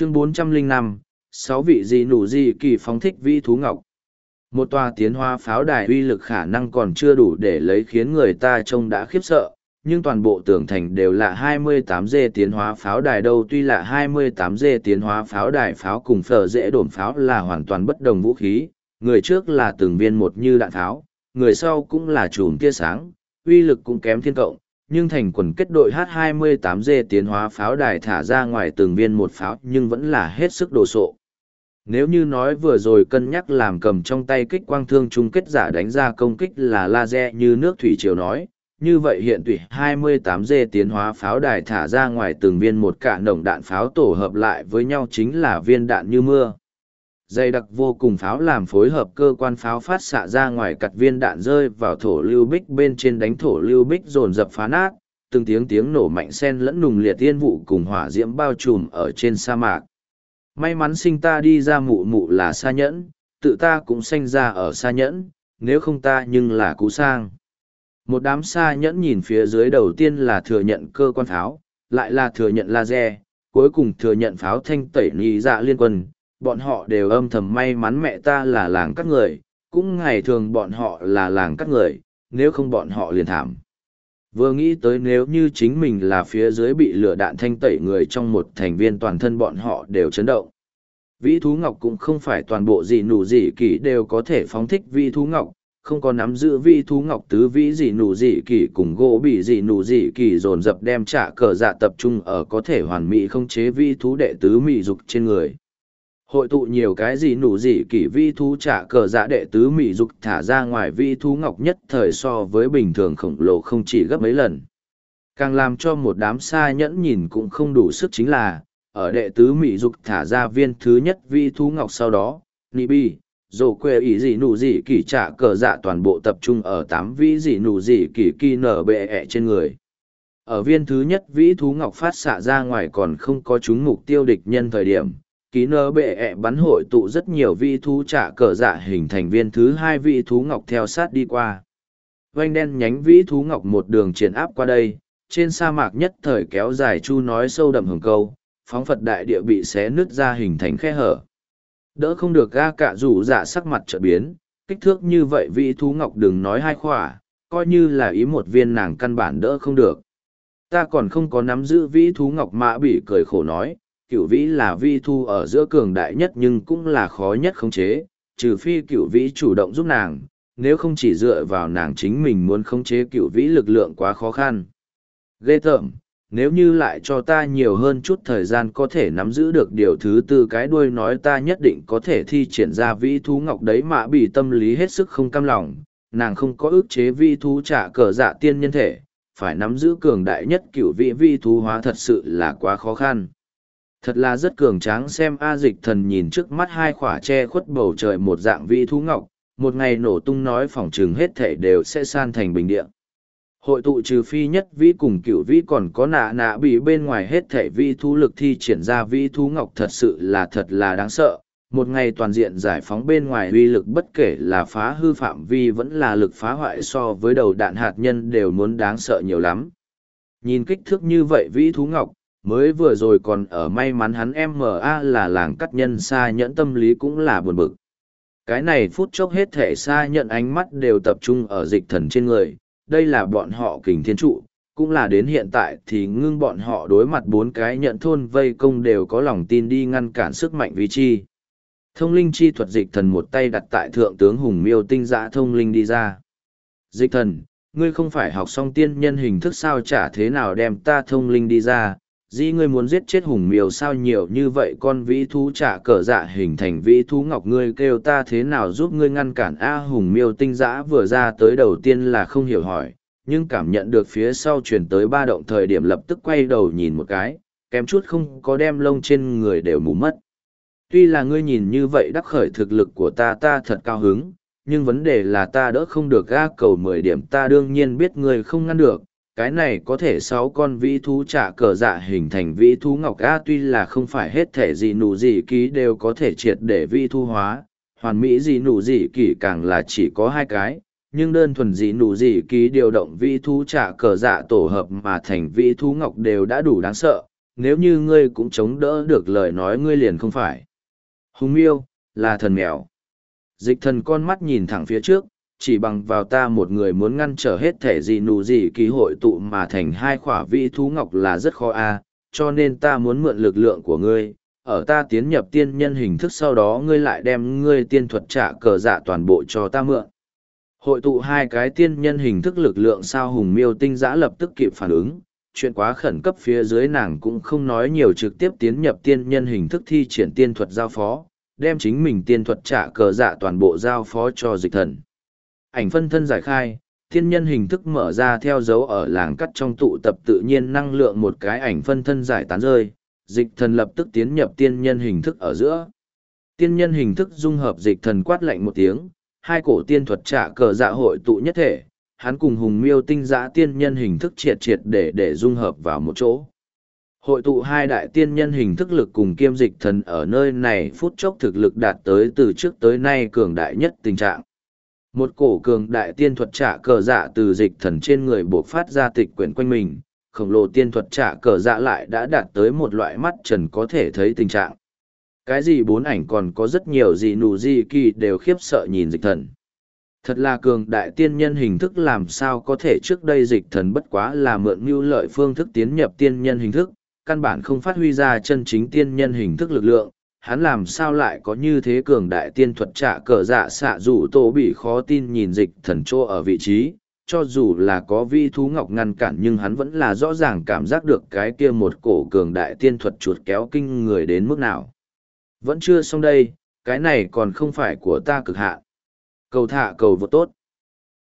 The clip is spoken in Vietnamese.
chương 405, sáu vị gì nụ gì kỳ phóng thích vĩ thú ngọc. Một tòa tiến hóa pháo đài uy lực khả năng còn chưa đủ để lấy khiến người ta trông đã khiếp sợ, nhưng toàn bộ tường thành đều là 28G tiến hóa pháo đài đâu tuy là 28G tiến hóa pháo đài pháo cùng phở dễ đổn pháo là hoàn toàn bất đồng vũ khí, người trước là từng viên một như đạn pháo, người sau cũng là chùm tia sáng, uy lực cũng kém thiên cộng, nhưng thành quần kết đội H28G tiến hóa pháo đài thả ra ngoài từng viên một pháo nhưng vẫn là hết sức đồ sộ. Nếu như nói vừa rồi cân nhắc làm cầm trong tay kích quang thương chung kết giả đánh ra công kích là laser như nước thủy triều nói, như vậy hiện tủy 28G tiến hóa pháo đài thả ra ngoài từng viên một cả nồng đạn pháo tổ hợp lại với nhau chính là viên đạn như mưa. Dây đặc vô cùng pháo làm phối hợp cơ quan pháo phát xạ ra ngoài cặt viên đạn rơi vào thổ lưu bích bên trên đánh thổ lưu bích dồn dập phá nát, từng tiếng tiếng nổ mạnh sen lẫn nùng liệt tiên vụ cùng hỏa diễm bao trùm ở trên sa mạc. May mắn sinh ta đi ra mụ mụ là xa nhẫn, tự ta cũng sanh ra ở xa nhẫn, nếu không ta nhưng là cú sang. Một đám xa nhẫn nhìn phía dưới đầu tiên là thừa nhận cơ quan pháo, lại là thừa nhận laser, cuối cùng thừa nhận pháo thanh tẩy ni dạ liên quân. Bọn họ đều âm thầm may mắn mẹ ta là làng các người, cũng ngày thường bọn họ là làng các người, nếu không bọn họ liền thảm. Vừa nghĩ tới nếu như chính mình là phía dưới bị lửa đạn thanh tẩy người trong một thành viên toàn thân bọn họ đều chấn động. Vĩ thú ngọc cũng không phải toàn bộ gì nụ gì kỳ đều có thể phóng thích vĩ thú ngọc, không có nắm giữ vĩ thú ngọc tứ vĩ gì nụ gì kỳ cùng gỗ bị gì nụ gì kỳ dồn dập đem trả cờ dạ tập trung ở có thể hoàn mỹ không chế vĩ thú đệ tứ mỹ dục trên người hội tụ nhiều cái gì nụ gì kỷ vi thú trả cờ dạ đệ tứ mỹ dục thả ra ngoài vi thú ngọc nhất thời so với bình thường khổng lồ không chỉ gấp mấy lần. Càng làm cho một đám xa nhẫn nhìn cũng không đủ sức chính là, ở đệ tứ mỹ dục thả ra viên thứ nhất vi thú ngọc sau đó ni bi, dồ quê ý gì nụ gì kỷ trả cờ dạ toàn bộ tập trung ở tám vi gì nụ gì kỷ kỳ nở bệ ẹ trên người. Ở viên thứ nhất vĩ thú ngọc phát xạ ra ngoài còn không có chúng mục tiêu địch nhân thời điểm ký nơ bệ ẹ bắn hội tụ rất nhiều vị thú trả cờ dạ hình thành viên thứ hai vị thú ngọc theo sát đi qua. Vanh đen nhánh vĩ thú ngọc một đường triển áp qua đây, trên sa mạc nhất thời kéo dài chu nói sâu đậm hừng câu, phóng phật đại địa bị xé nứt ra hình thành khe hở. Đỡ không được ga cạ rủ dạ sắc mặt trợ biến, kích thước như vậy vĩ thú ngọc đừng nói hai khỏa, coi như là ý một viên nàng căn bản đỡ không được. Ta còn không có nắm giữ vĩ thú ngọc mã bị cười khổ nói cửu vĩ là vi thu ở giữa cường đại nhất nhưng cũng là khó nhất khống chế, trừ phi cửu vĩ chủ động giúp nàng, nếu không chỉ dựa vào nàng chính mình muốn khống chế cửu vĩ lực lượng quá khó khăn. Ghê tởm, nếu như lại cho ta nhiều hơn chút thời gian có thể nắm giữ được điều thứ tư cái đuôi nói ta nhất định có thể thi triển ra vĩ thú ngọc đấy mà bị tâm lý hết sức không cam lòng, nàng không có ước chế vi thú trả cờ dạ tiên nhân thể, phải nắm giữ cường đại nhất cửu vĩ vi thú hóa thật sự là quá khó khăn. Thật là rất cường tráng xem A dịch thần nhìn trước mắt hai khỏa che khuất bầu trời một dạng vị thú ngọc, một ngày nổ tung nói phỏng trừng hết thể đều sẽ san thành bình địa. Hội tụ trừ phi nhất vĩ cùng cửu vĩ còn có nạ nạ bị bên ngoài hết thể vi thú lực thi triển ra vi thú ngọc thật sự là thật là đáng sợ. Một ngày toàn diện giải phóng bên ngoài uy lực bất kể là phá hư phạm vi vẫn là lực phá hoại so với đầu đạn hạt nhân đều muốn đáng sợ nhiều lắm. Nhìn kích thước như vậy vĩ thú ngọc, mới vừa rồi còn ở may mắn hắn ma là làng cắt nhân xa nhẫn tâm lý cũng là buồn bực. Cái này phút chốc hết thể xa nhận ánh mắt đều tập trung ở dịch thần trên người, đây là bọn họ kình thiên trụ, cũng là đến hiện tại thì ngưng bọn họ đối mặt bốn cái nhận thôn vây công đều có lòng tin đi ngăn cản sức mạnh vi chi. Thông linh chi thuật dịch thần một tay đặt tại thượng tướng hùng miêu tinh giã thông linh đi ra. Dịch thần, ngươi không phải học xong tiên nhân hình thức sao chả thế nào đem ta thông linh đi ra di ngươi muốn giết chết hùng miêu sao nhiều như vậy con vĩ thú trả cờ dạ hình thành vĩ thú ngọc ngươi kêu ta thế nào giúp ngươi ngăn cản? A, hùng miêu tinh giã vừa ra tới đầu tiên là không hiểu hỏi, nhưng cảm nhận được phía sau chuyển tới ba động thời điểm lập tức quay đầu nhìn một cái, kém chút không có đem lông trên người đều mù mất. Tuy là ngươi nhìn như vậy đắc khởi thực lực của ta ta thật cao hứng, nhưng vấn đề là ta đỡ không được ga cầu mười điểm ta đương nhiên biết ngươi không ngăn được cái này có thể sáu con vĩ thú trả cờ dạ hình thành vĩ thú ngọc a tuy là không phải hết thể gì nụ gì ký đều có thể triệt để vĩ thu hóa hoàn mỹ gì nụ gì kỳ càng là chỉ có hai cái nhưng đơn thuần gì nụ gì ký điều động vĩ thú trả cờ dạ tổ hợp mà thành vĩ thú ngọc đều đã đủ đáng sợ nếu như ngươi cũng chống đỡ được lời nói ngươi liền không phải. Hùng miêu, là thần mèo. Dịch thần con mắt nhìn thẳng phía trước, chỉ bằng vào ta một người muốn ngăn trở hết thể gì nụ gì kỳ hội tụ mà thành hai khỏa vị thú ngọc là rất khó a cho nên ta muốn mượn lực lượng của ngươi, ở ta tiến nhập tiên nhân hình thức sau đó ngươi lại đem ngươi tiên thuật trả cờ dạ toàn bộ cho ta mượn. Hội tụ hai cái tiên nhân hình thức lực lượng sao hùng miêu tinh giã lập tức kịp phản ứng, chuyện quá khẩn cấp phía dưới nàng cũng không nói nhiều trực tiếp tiến nhập tiên nhân hình thức thi triển tiên thuật giao phó, đem chính mình tiên thuật trả cờ dạ toàn bộ giao phó cho dịch thần. Ảnh phân thân giải khai, thiên nhân hình thức mở ra theo dấu ở làng cắt trong tụ tập tự nhiên năng lượng một cái ảnh phân thân giải tán rơi, dịch thần lập tức tiến nhập tiên nhân hình thức ở giữa. Tiên nhân hình thức dung hợp dịch thần quát lạnh một tiếng, hai cổ tiên thuật trả cờ dạ hội tụ nhất thể, hắn cùng hùng miêu tinh giã tiên nhân hình thức triệt triệt để để dung hợp vào một chỗ. Hội tụ hai đại tiên nhân hình thức lực cùng kiêm dịch thần ở nơi này phút chốc thực lực đạt tới từ trước tới nay cường đại nhất tình trạng. Một cổ cường đại tiên thuật trả cờ dạ từ dịch thần trên người buộc phát ra tịch quyển quanh mình, khổng lồ tiên thuật trả cờ dạ lại đã đạt tới một loại mắt trần có thể thấy tình trạng. Cái gì bốn ảnh còn có rất nhiều gì nụ gì kỳ đều khiếp sợ nhìn dịch thần. Thật là cường đại tiên nhân hình thức làm sao có thể trước đây dịch thần bất quá là mượn mưu lợi phương thức tiến nhập tiên nhân hình thức, căn bản không phát huy ra chân chính tiên nhân hình thức lực lượng, hắn làm sao lại có như thế cường đại tiên thuật trả cờ dạ xạ dù tổ bị khó tin nhìn dịch thần trô ở vị trí, cho dù là có vi thú ngọc ngăn cản nhưng hắn vẫn là rõ ràng cảm giác được cái kia một cổ cường đại tiên thuật chuột kéo kinh người đến mức nào. Vẫn chưa xong đây, cái này còn không phải của ta cực hạ. Cầu thả cầu vô tốt.